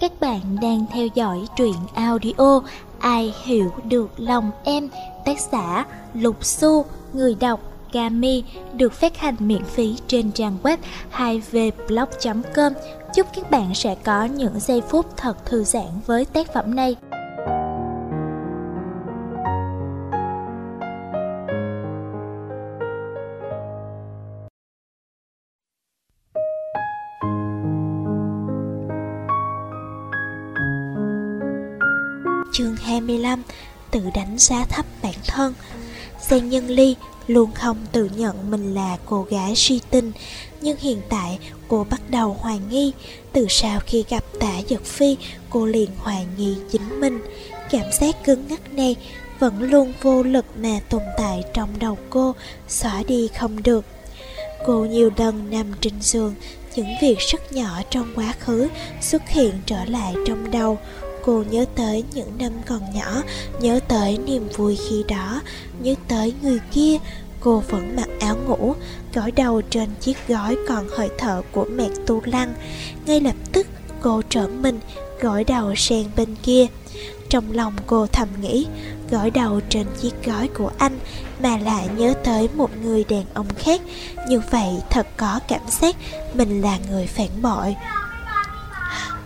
Các bạn đang theo dõi truyện audio Ai hiểu được lòng em, Tác giả Lục xu, Người đọc Kami, Được phát hành miễn phí trên trang web 2vblog.com Chúc các bạn sẽ có những giây phút thật thư giãn với tác phẩm này. Chương 25 Tự đánh giá thấp bản thân. Giang Nhân Ly luôn không tự nhận mình là cô gái suy tinh, Nhưng hiện tại cô bắt đầu hoài nghi Từ sau khi gặp tả giật phi, Cô liền hoài nghi chính mình. Cảm giác cứng ngắc này Vẫn luôn vô lực mà tồn tại trong đầu cô, Xóa đi không được. Cô nhiều lần nằm trên giường, Những việc rất nhỏ trong quá khứ Xuất hiện trở lại trong đầu. Cô nhớ tới những năm còn nhỏ, Nhớ tới niềm vui khi đó, Nhớ tới người kia, Cô vẫn mặc áo ngủ, Gối đầu trên chiếc gói còn hơi thở của mẹ Tu Lăng. Ngay lập tức, cô trở mình, Gối đầu sang bên kia. Trong lòng cô thầm nghĩ, Gối đầu trên chiếc gói của anh Mà lại nhớ tới một người đàn ông khác. Như vậy thật có cảm giác Mình là người phản bội.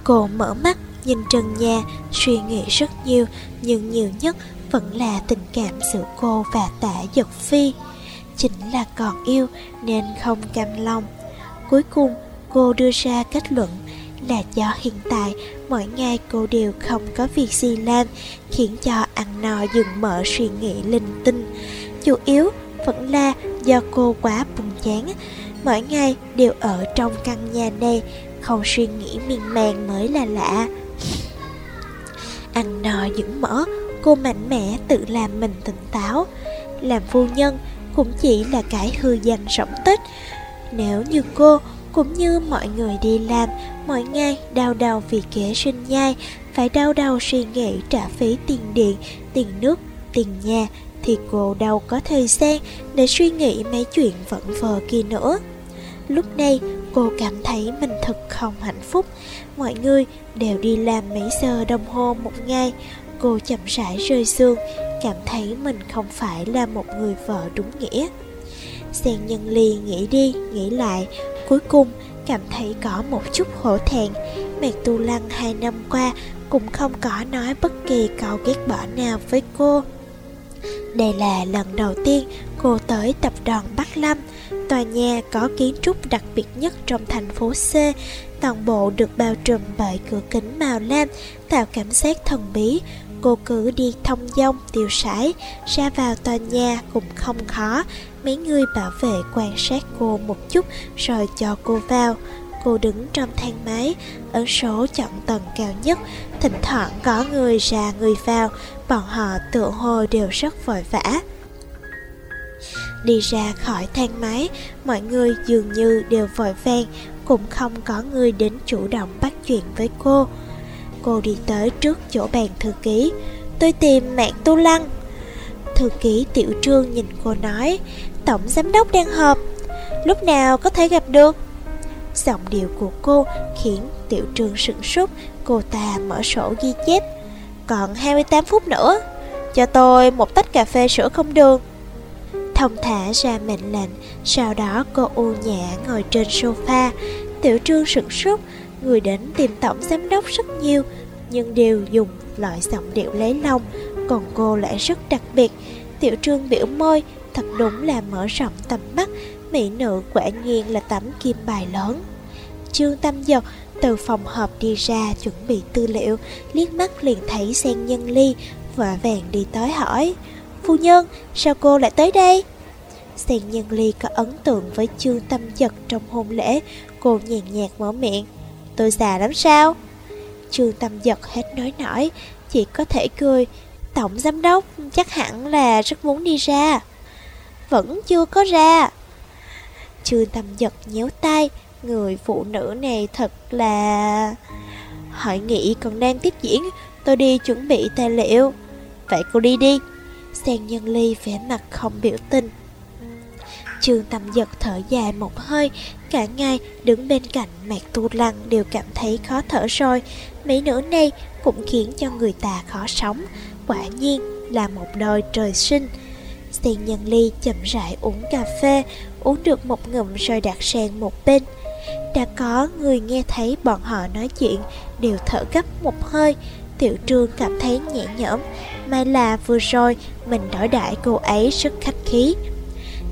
Cô mở mắt Nhìn trần nhà, suy nghĩ rất nhiều, nhưng nhiều nhất vẫn là tình cảm giữa cô và tả giật phi. Chính là còn yêu nên không cam lòng. Cuối cùng, cô đưa ra kết luận là do hiện tại mỗi ngày cô đều không có việc gì làm, khiến cho ăn no dừng mở suy nghĩ linh tinh. Chủ yếu vẫn là do cô quá buồn chán, mỗi ngày đều ở trong căn nhà này, không suy nghĩ miên man mới là lạ. Ăn no những mỡ Cô mạnh mẽ tự làm mình tỉnh táo. Làm phu nhân cũng chỉ là cái hư danh rỗng tích. Nếu như cô cũng như mọi người đi làm Mỗi ngày đau đầu vì kế sinh nhai Phải đau đầu suy nghĩ trả phí tiền điện, tiền nước, tiền nhà Thì cô đâu có thời gian để suy nghĩ mấy chuyện vẩn vờ kia nữa. Lúc này cô cảm thấy mình thật không hạnh phúc. Mọi người đều đi làm mấy giờ đồng hồ một ngày. Cô chậm rãi rơi xương Cảm thấy mình không phải là một người vợ đúng nghĩa. Xen nhân ly nghĩ đi, nghĩ lại, Cuối cùng cảm thấy có một chút hổ thẹn. Mẹ Tu Lăng hai năm qua cũng không có nói bất kỳ câu ghét bỏ nào với cô. Đây là lần đầu tiên cô tới tập đoàn Bắc Lâm. Tòa nhà có kiến trúc đặc biệt nhất trong thành phố C. Toàn bộ được bao trùm bởi cửa kính màu lam, Tạo cảm giác thần bí. Cô cứ đi thông dong, tiêu sải Ra vào tòa nhà cũng không khó. Mấy người bảo vệ quan sát cô một chút Rồi cho cô vào. Cô đứng trong thang máy Ấn số chọn tầng cao nhất. Thỉnh thoảng có người ra, người vào. Bọn họ tựa hồ đều rất vội vã. Đi ra khỏi thang máy. Mọi người dường như đều vội vàng, Cũng không có người đến chủ động bắt chuyện với cô. Cô đi tới trước chỗ bàn thư ký. Tôi tìm mạng tu lăng. Thư ký tiểu trương nhìn cô nói, Tổng giám đốc đang họp. Lúc nào có thể gặp được? Giọng điệu của cô khiến tiểu trương sửng sốt, Cô ta mở sổ ghi chép. Còn 28 phút nữa, Cho tôi một tách cà phê sữa không đường. Thông thả ra mệnh lệnh, Sau đó cô u nhã ngồi trên sofa. Tiểu trương sửng sốt, Người đến tìm tổng giám đốc rất nhiều, Nhưng đều dùng loại giọng điệu lấy lòng, Còn cô lại rất đặc biệt. Tiểu trương biểu môi, Thật đúng là mở rộng tầm mắt, Mỹ nữ quả nhiên là tấm kim bài lớn. Trương Tâm Giật từ phòng họp đi ra chuẩn bị tư liệu, Liếc mắt liền thấy sen nhân ly, vội vàng đi tới hỏi, Phu nhân, sao cô lại tới đây? Sen nhân ly có ấn tượng với Trương Tâm Giật trong hôn lễ, Cô nhàn nhạt mở miệng. Tôi già lắm sao? Trương Tâm Giật hết nói nổi, Chỉ có thể cười. Tổng giám đốc, chắc hẳn là rất muốn đi ra. Vẫn chưa có ra. Trương Tâm Giật nhéo tay, Người phụ nữ này thật là... Hội nghị còn đang tiếp diễn, Tôi đi chuẩn bị tài liệu. Vậy cô đi đi. Sen Nhân Ly vẻ mặt không biểu tình. Trương Tâm Giật thở dài một hơi, cả ngày đứng bên cạnh Mạc Tu Lăng đều cảm thấy khó thở rồi. Mấy nữ này cũng khiến cho người ta khó sống, quả nhiên là một đôi trời sinh. Tiền Nhân Ly chậm rãi uống cà phê, uống được một ngụm rồi đặt sang một bên. Đã có người nghe thấy bọn họ nói chuyện, đều thở gấp một hơi. Tiểu trương cảm thấy nhẹ nhõm, may là vừa rồi mình đổi đại cô ấy rất khách khí.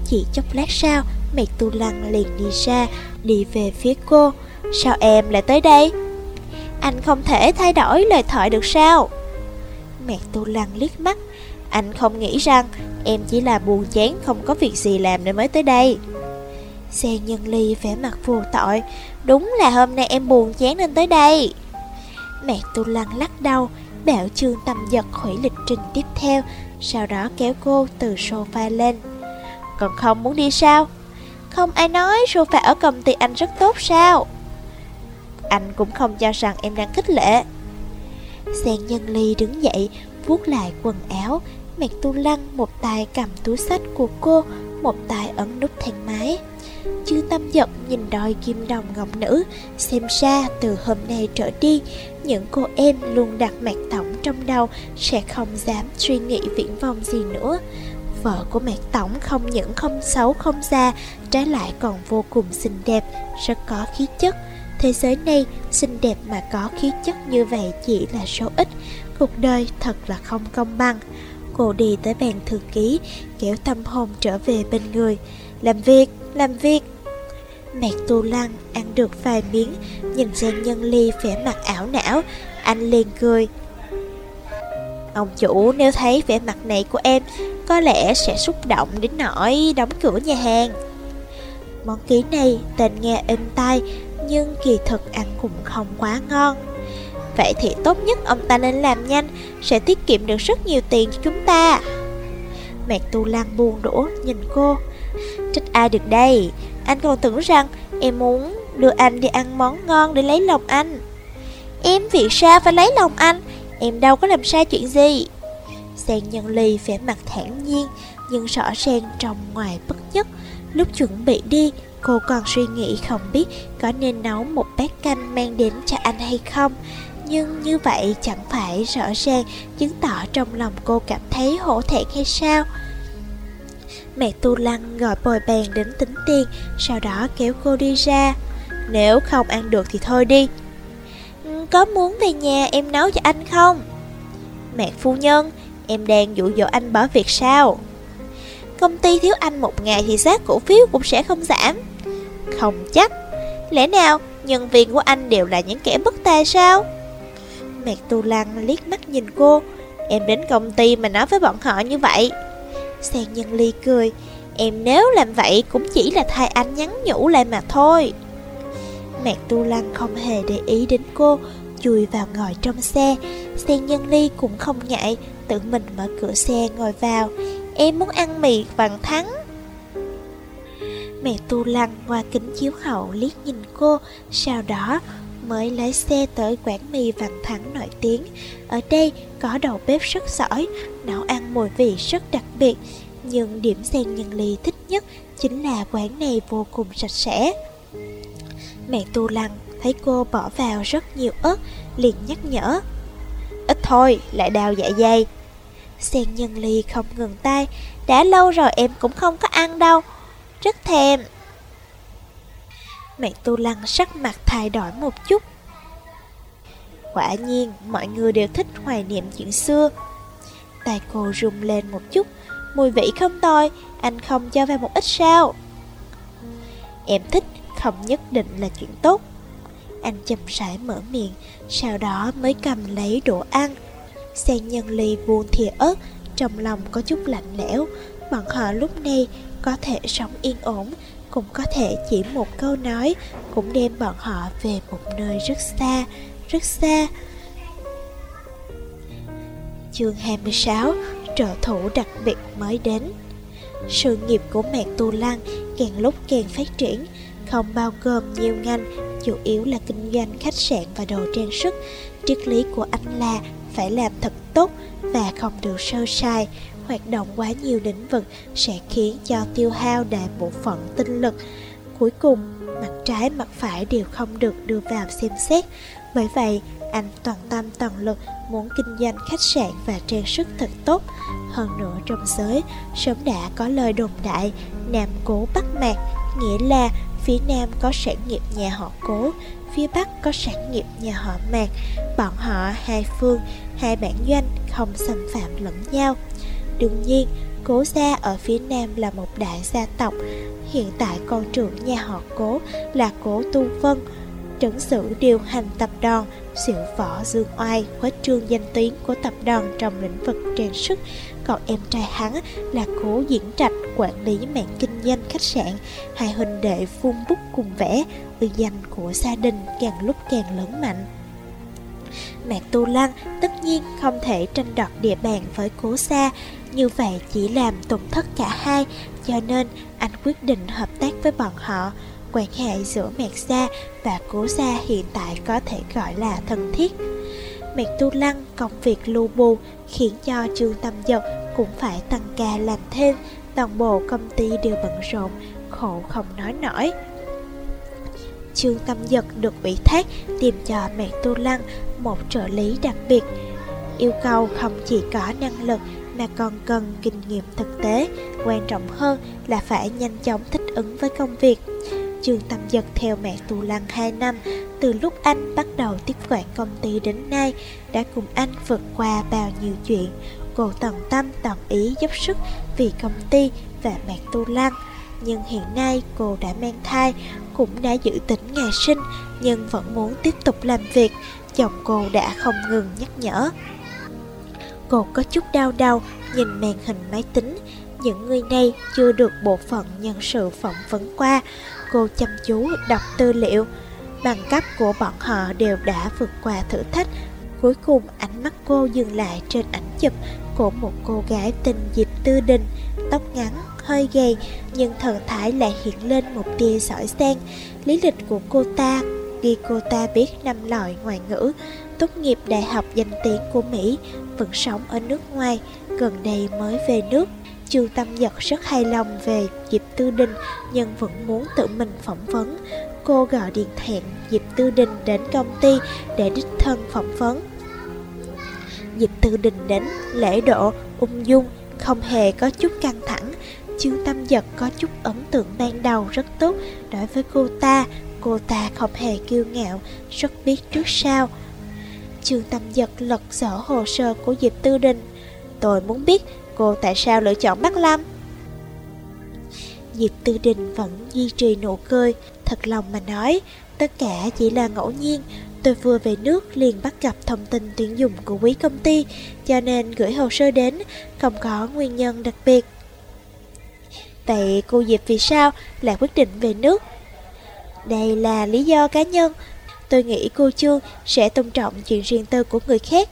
Chỉ chốc lát sau, Mẹ Tu Lăng liền đi ra, đi về phía cô. Sao em lại tới đây? Anh không thể thay đổi lời thoại được sao? Mẹ Tu Lăng liếc mắt. Anh không nghĩ rằng em chỉ là buồn chán không có việc gì làm nên mới tới đây. Xe nhân ly vẻ mặt vô tội. Đúng là hôm nay em buồn chán nên tới đây. Mẹ Tu Lăng lắc đầu, bảo Trương Tâm giật hủy lịch trình tiếp theo, sau đó kéo cô từ sofa lên. Còn không muốn đi sao? Không ai nói sofa ở công ty anh rất tốt sao? Anh cũng không cho rằng em đang khích lệ. Sen nhân ly đứng dậy, vuốt lại quần áo, Mẹt Tu Lăng một tay cầm túi sách của cô, một tay ấn nút thang máy. Chư tâm giật nhìn đôi kim đồng ngọc nữ Xem ra từ hôm nay trở đi Những cô em luôn đặt mạc tổng trong đầu Sẽ không dám suy nghĩ viễn vông gì nữa Vợ của mạc tổng không những không xấu không già Trái lại còn vô cùng xinh đẹp Rất có khí chất. Thế giới này xinh đẹp mà có khí chất như vậy chỉ là số ít Cuộc đời thật là không công bằng. Cô đi tới bàn thư ký Kéo tâm hồn trở về bên người. Làm việc, làm việc. Mạc Tu Lăng ăn được vài miếng Nhìn Giang Nhân Ly vẻ mặt ảo não. Anh liền cười. Ông chủ nếu thấy vẻ mặt này của em có lẽ sẽ xúc động đến nỗi đóng cửa nhà hàng. Món ký này tên nghe êm tai, Nhưng kỳ thực ăn cũng không quá ngon. Vậy thì tốt nhất ông ta nên làm nhanh, Sẽ tiết kiệm được rất nhiều tiền cho chúng ta. Mạc Tu lan buồn đổ nhìn cô. Trách ai được đây. Anh còn tưởng rằng em muốn đưa anh đi ăn món ngon để lấy lòng anh. Em vì sao phải lấy lòng anh? Em đâu có làm sai chuyện gì. Sen nhân ly vẻ mặt thản nhiên, Nhưng rõ ràng trong ngoài bất nhất. Lúc chuẩn bị đi, Cô còn suy nghĩ không biết Có nên nấu một bát canh mang đến cho anh hay không. Nhưng như vậy chẳng phải rõ ràng Chứng tỏ trong lòng cô cảm thấy hổ thẹn hay sao? Mẹ Tu Lăng gọi bồi bàn đến tính tiền, Sau đó kéo cô đi ra. Nếu không ăn được thì thôi đi. Ừ, có muốn về nhà em nấu cho anh không? Mẹ phu nhân Em đang dụ dỗ anh bỏ việc sao? Công ty thiếu anh một ngày thì giá cổ phiếu cũng sẽ không giảm. Không chắc. Lẽ nào nhân viên của anh đều là những kẻ bất tài sao? Mẹ Tu Lăng liếc mắt nhìn cô. Em đến công ty mà nói với bọn họ như vậy. Sàn nhân ly cười. Em nếu làm vậy cũng chỉ là thay anh nhắn nhủ lại mà thôi. Mạc Tu Lăng không hề để ý đến cô Chui vào ngồi trong xe. Sen nhân ly cũng không ngại Tự mình mở cửa xe, ngồi vào. Em muốn ăn mì vằn thắng. Mẹ Tu Lăng qua kính chiếu hậu liếc nhìn cô, Sau đó mới lái xe tới quán mì vằn thắng nổi tiếng. Ở đây có đầu bếp rất giỏi, Nấu ăn mùi vị rất đặc biệt, Nhưng điểm sen nhân ly thích nhất Chính là quán này vô cùng sạch sẽ. Mẹ Tu Lăng thấy cô bỏ vào rất nhiều ớt, Liền nhắc nhở, Ít thôi, lại đào dạ dày. Sen nhân ly không ngừng tay. Đã lâu rồi em cũng không có ăn đâu. Rất thèm. Mẹ Tu Lăng sắc mặt thay đổi một chút. Quả nhiên, mọi người đều thích hoài niệm chuyện xưa. Tay cô rung lên một chút. Mùi vị không tồi, Anh không cho vào một ít sao? Em thích, không nhất định là chuyện tốt. Anh chậm rãi mở miệng, Sau đó mới cầm lấy đồ ăn. Sen nhân ly buông thìa ớt, Trong lòng có chút lạnh lẽo. Bọn họ lúc này có thể sống yên ổn, Cũng có thể chỉ một câu nói, Cũng đem bọn họ về một nơi rất xa Rất xa. Chương 26 Trợ thủ đặc biệt mới đến. Sự nghiệp của mẹ Tu Lăng càng lúc càng phát triển, Không bao gồm nhiều ngành, Chủ yếu là kinh doanh, khách sạn và đồ trang sức. Triết lý của anh là phải làm thật tốt và không được sơ sai hoạt động quá nhiều lĩnh vực sẽ khiến cho tiêu hao đại bộ phận tinh lực. Cuối cùng, mặt trái mặt phải đều không được đưa vào xem xét. Bởi vậy, anh toàn tâm toàn lực muốn kinh doanh khách sạn và trang sức thật tốt. Hơn nữa trong giới, sớm đã có lời đồn đại Nam Cố bắt Mạc, nghĩa là phía Nam có sản nghiệp nhà họ Cố, phía Bắc có sản nghiệp nhà họ Mạc. Bọn họ hai phương, hai bản doanh không xâm phạm lẫn nhau. Đương nhiên, Cố gia ở phía Nam là một đại gia tộc. Hiện tại con trưởng nhà họ Cố là Cố Tu Vân, trấn sử điều hành tập đoàn Diệu võ dương oai khuếch trương danh tiếng của tập đoàn trong lĩnh vực trang sức Còn em trai hắn là cố diễn trạch quản lý mạng kinh doanh khách sạn Hai huynh đệ phun bút cùng vẽ Uy danh của gia đình càng lúc càng lớn mạnh Mạc Tu Lăng tất nhiên không thể tranh đoạt địa bàn với cố xa Như vậy chỉ làm tổn thất cả hai Cho nên anh quyết định hợp tác với bọn họ quan hệ giữa Mạc Sa và Cố Sa hiện tại có thể gọi là thân thiết. Mạc Tu Lăng công việc lưu bù khiến cho Trương Tâm Dật cũng phải tăng ca làm thêm, toàn bộ công ty đều bận rộn, khổ không nói nổi. Trương Tâm Giật được ủy thác tìm cho mẹ Tu Lăng một trợ lý đặc biệt. Yêu cầu không chỉ có năng lực mà còn cần kinh nghiệm thực tế, quan trọng hơn là phải nhanh chóng thích ứng với công việc. Trương Tâm Giật theo mẹ tu lăng 2 năm, từ lúc anh bắt đầu tiếp quản công ty đến nay, đã cùng anh vượt qua bao nhiêu chuyện. Cô tận tâm tận ý giúp sức vì công ty và Mạc tu lăng. Nhưng hiện nay cô đã mang thai, cũng đã giữ tính ngày sinh, nhưng vẫn muốn tiếp tục làm việc. Chồng cô đã không ngừng nhắc nhở. Cô có chút đau đầu, nhìn màn hình máy tính, những người này chưa được bộ phận nhân sự phỏng vấn qua Cô chăm chú đọc tư liệu Bằng cấp của bọn họ đều đã vượt qua thử thách Cuối cùng ánh mắt cô dừng lại trên ảnh chụp của một cô gái tên Diệp Tư Đình Tóc ngắn, hơi gầy nhưng thần thái lại hiện lên một tia sỏi sen Lý lịch của cô ta ghi cô ta biết năm loại ngoại ngữ Tốt nghiệp đại học danh tiếng của Mỹ Vẫn sống ở nước ngoài Gần đây mới về nước Trương Tâm Nhật rất hài lòng về Diệp Tư Đình nhưng vẫn muốn tự mình phỏng vấn. Cô gọi điện hẹn Diệp Tư Đình đến công ty để đích thân phỏng vấn. Diệp Tư Đình đến lễ độ, ung dung, không hề có chút căng thẳng. Chương Tâm Giật có chút ấn tượng ban đầu rất tốt đối với cô ta. Cô ta không hề kiêu ngạo, rất biết trước sau. Chương Tâm Giật lật dở hồ sơ của Diệp Tư Đình. Tôi muốn biết cô tại sao lựa chọn Bắc Lâm Diệp Tư Đình vẫn duy trì nụ cười Thật lòng mà nói Tất cả chỉ là ngẫu nhiên Tôi vừa về nước liền bắt gặp thông tin tuyển dụng của quý công ty, Cho nên gửi hồ sơ đến, Không có nguyên nhân đặc biệt. Vậy cô Diệp vì sao lại quyết định về nước? Đây là lý do cá nhân. Tôi nghĩ cô Trương sẽ tôn trọng chuyện riêng tư của người khác.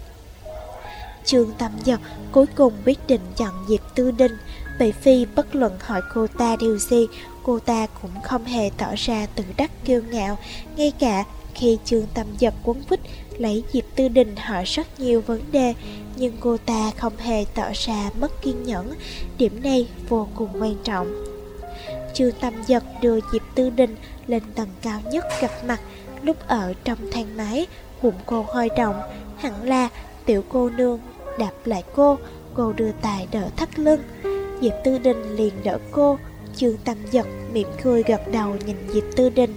Trương Tâm Giật cuối cùng quyết định chọn Diệp Tư Đinh. Bởi vì bất luận hỏi cô ta điều gì, Cô ta cũng không hề tỏ ra tự đắc kiêu ngạo, Ngay cả khi Trương Tâm Giật quấn vít, lấy Diệp Tư Đình hỏi rất nhiều vấn đề Nhưng cô ta không hề tỏ ra mất kiên nhẫn Điểm này vô cùng quan trọng. Trương Tâm Giật đưa Diệp Tư Đình lên tầng cao nhất gặp mặt Lúc ở trong thang máy Bụng cô hơi động Hẳn là tiểu cô nương đạp lại cô Cô đưa tài đỡ thắt lưng. Diệp Tư Đình liền đỡ cô Trương Tâm Giật mỉm cười gật đầu nhìn Diệp Tư Đình.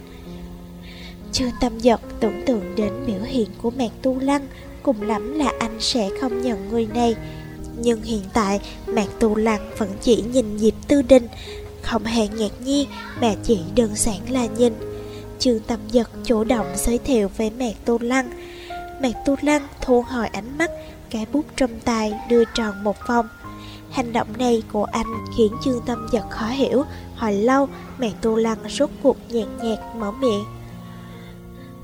Trương Tâm Giật, tưởng tượng đến biểu hiện của Mạc Tu Lăng, Cùng lắm là anh sẽ không nhận người này. Nhưng hiện tại Mạc Tu Lăng vẫn chỉ nhìn Diệp Tư Đình Không hề ngạc nhiên mà chỉ đơn giản là nhìn. Trương Tâm Giật chủ động giới thiệu với Mạc Tu Lăng. Mạc Tu Lăng thu hồi ánh mắt, cái bút trong tay đưa tròn một vòng. Hành động này của anh khiến Trương Tâm giật khó hiểu. Hồi lâu Mạc Tu Lăng rốt cuộc nhạt nhạt mở miệng.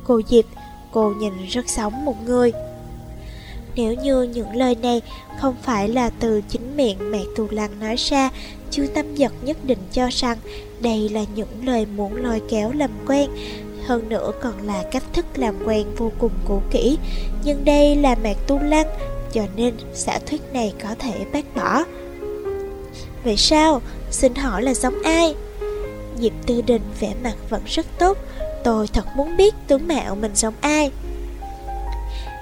Cô Diệp, cô nhìn rất sống một người Nếu như những lời này không phải là từ chính miệng mẹ Tu Lăng nói ra chu Tâm giật nhất định cho rằng đây là những lời muốn lôi kéo làm quen hơn nữa còn là cách thức làm quen vô cùng cũ kỹ Nhưng đây là mẹ Tu Lăng cho nên giả thuyết này có thể bác bỏ. Vậy sao? Xin hỏi là giống ai? Diệp Tư Đình vẻ mặt vẫn rất tốt Tôi thật muốn biết tướng mạo mình giống ai.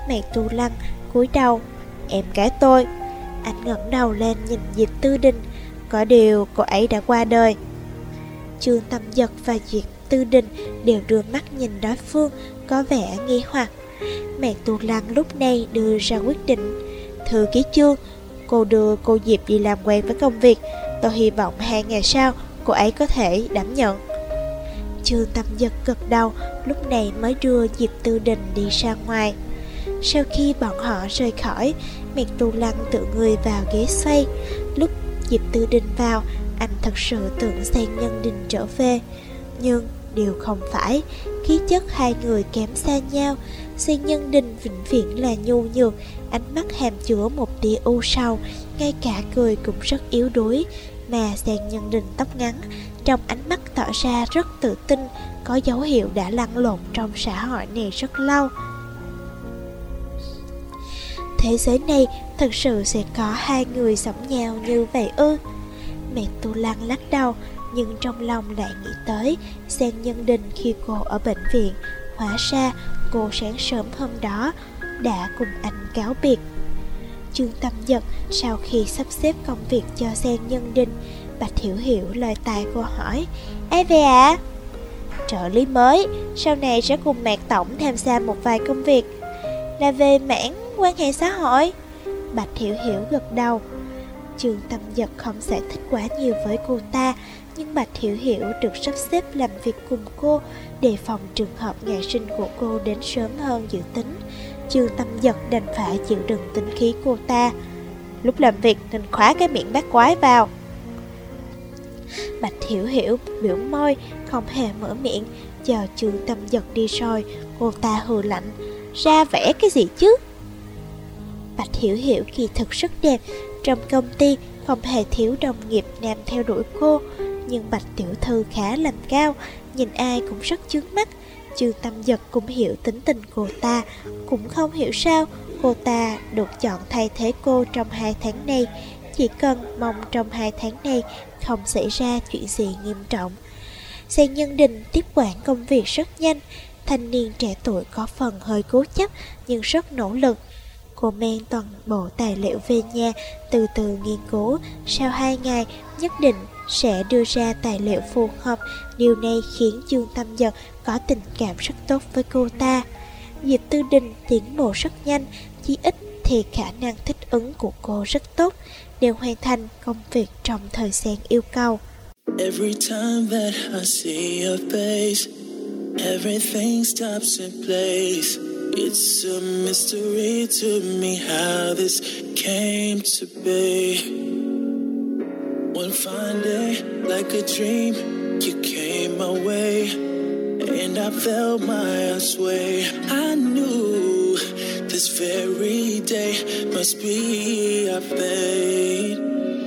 Mẹ Tu Lăng cúi đầu, Em gái tôi. Anh ngẩng đầu lên nhìn Diệp Tư Đình, Có điều cô ấy đã qua đời. Trương Tâm Giật và Diệp Tư Đình đều đưa mắt nhìn đối phương, Có vẻ nghi hoặc. Mẹ Tu Lăng lúc này đưa ra quyết định, Thư ký chương Cô đưa cô Diệp đi làm quen với công việc. Tôi hy vọng hai ngày sau cô ấy có thể đảm nhận. Trương Tâm Giật gật đầu, Lúc này mới đưa Diệp Tư Đình đi ra ngoài. Sau khi bọn họ rời khỏi miệt tu lăng tự người vào ghế xoay. Lúc Diệp Tư Đình vào, Anh thật sự tưởng sang nhân đình trở về. Nhưng điều không phải, Khí chất hai người kém xa nhau. Sang nhân đình vĩnh viễn là nhu nhược, Ánh mắt hàm chứa một tia u sầu, Ngay cả cười cũng rất yếu đuối. Mà sang nhân đình tóc ngắn trong ánh mắt tỏ ra rất tự tin, Có dấu hiệu đã lăn lộn trong xã hội này rất lâu. Thế giới này thật sự sẽ có hai người sống nhau như vậy ư? Mẹ Tu lan lắc đầu, Nhưng trong lòng lại nghĩ tới Sen Nhân Đình khi cô ở bệnh viện, Hóa ra cô sáng sớm hôm đó Đã cùng anh cáo biệt. Trương Tâm Giật sau khi sắp xếp công việc cho Sen Nhân Đình Bạch Hiểu Hiểu lời tài cô hỏi. Ai về ạ? À? Trợ lý mới, Sau này sẽ cùng Mạc Tổng tham gia một vài công việc. Là về mảng quan hệ xã hội? Bạch Hiểu Hiểu gật đầu. Trường Tâm Giật không giải thích quá nhiều với cô ta, Nhưng Bạch Hiểu Hiểu được sắp xếp làm việc cùng cô, Đề phòng trường hợp ngày sinh của cô đến sớm hơn dự tính. Trường Tâm Giật đành phải chịu đựng tính khí cô ta. Lúc làm việc nên khóa cái miệng bác quái vào. Bạch Hiểu Hiểu biểu môi, Không hề mở miệng. Chờ trường tâm giật đi rồi, Cô ta hừ lạnh. Ra vẽ cái gì chứ? Bạch Hiểu Hiểu kỳ thực rất đẹp. Trong công ty, không hề thiếu đồng nghiệp nam theo đuổi cô. Nhưng Bạch Tiểu Thư khá làm cao, Nhìn ai cũng rất chướng mắt. Trương Tâm Giật cũng hiểu tính tình cô ta, Cũng không hiểu sao cô ta được chọn thay thế cô trong hai tháng này. Chỉ cần mong trong hai tháng này không xảy ra chuyện gì nghiêm trọng. Xe Nhân Đình tiếp quản công việc rất nhanh, Thanh niên trẻ tuổi có phần hơi cố chấp nhưng rất nỗ lực. Cô men toàn bộ tài liệu về nhà, từ từ nghiên cứu, Sau hai ngày nhất định sẽ đưa ra tài liệu phù hợp. Điều này khiến Dương Tâm Giật có tình cảm rất tốt với cô ta. Diệp Tư Đình tiến bộ rất nhanh, Chỉ ít thì khả năng thích ứng của cô rất tốt Đều hoàn thành công việc trong thời gian yêu cầu Every time that I see your face Everything stops in place It's a mystery to me how this came to be. One fine day, like a dream, you came my way, and I felt my sway. I knew this very day must be our fate.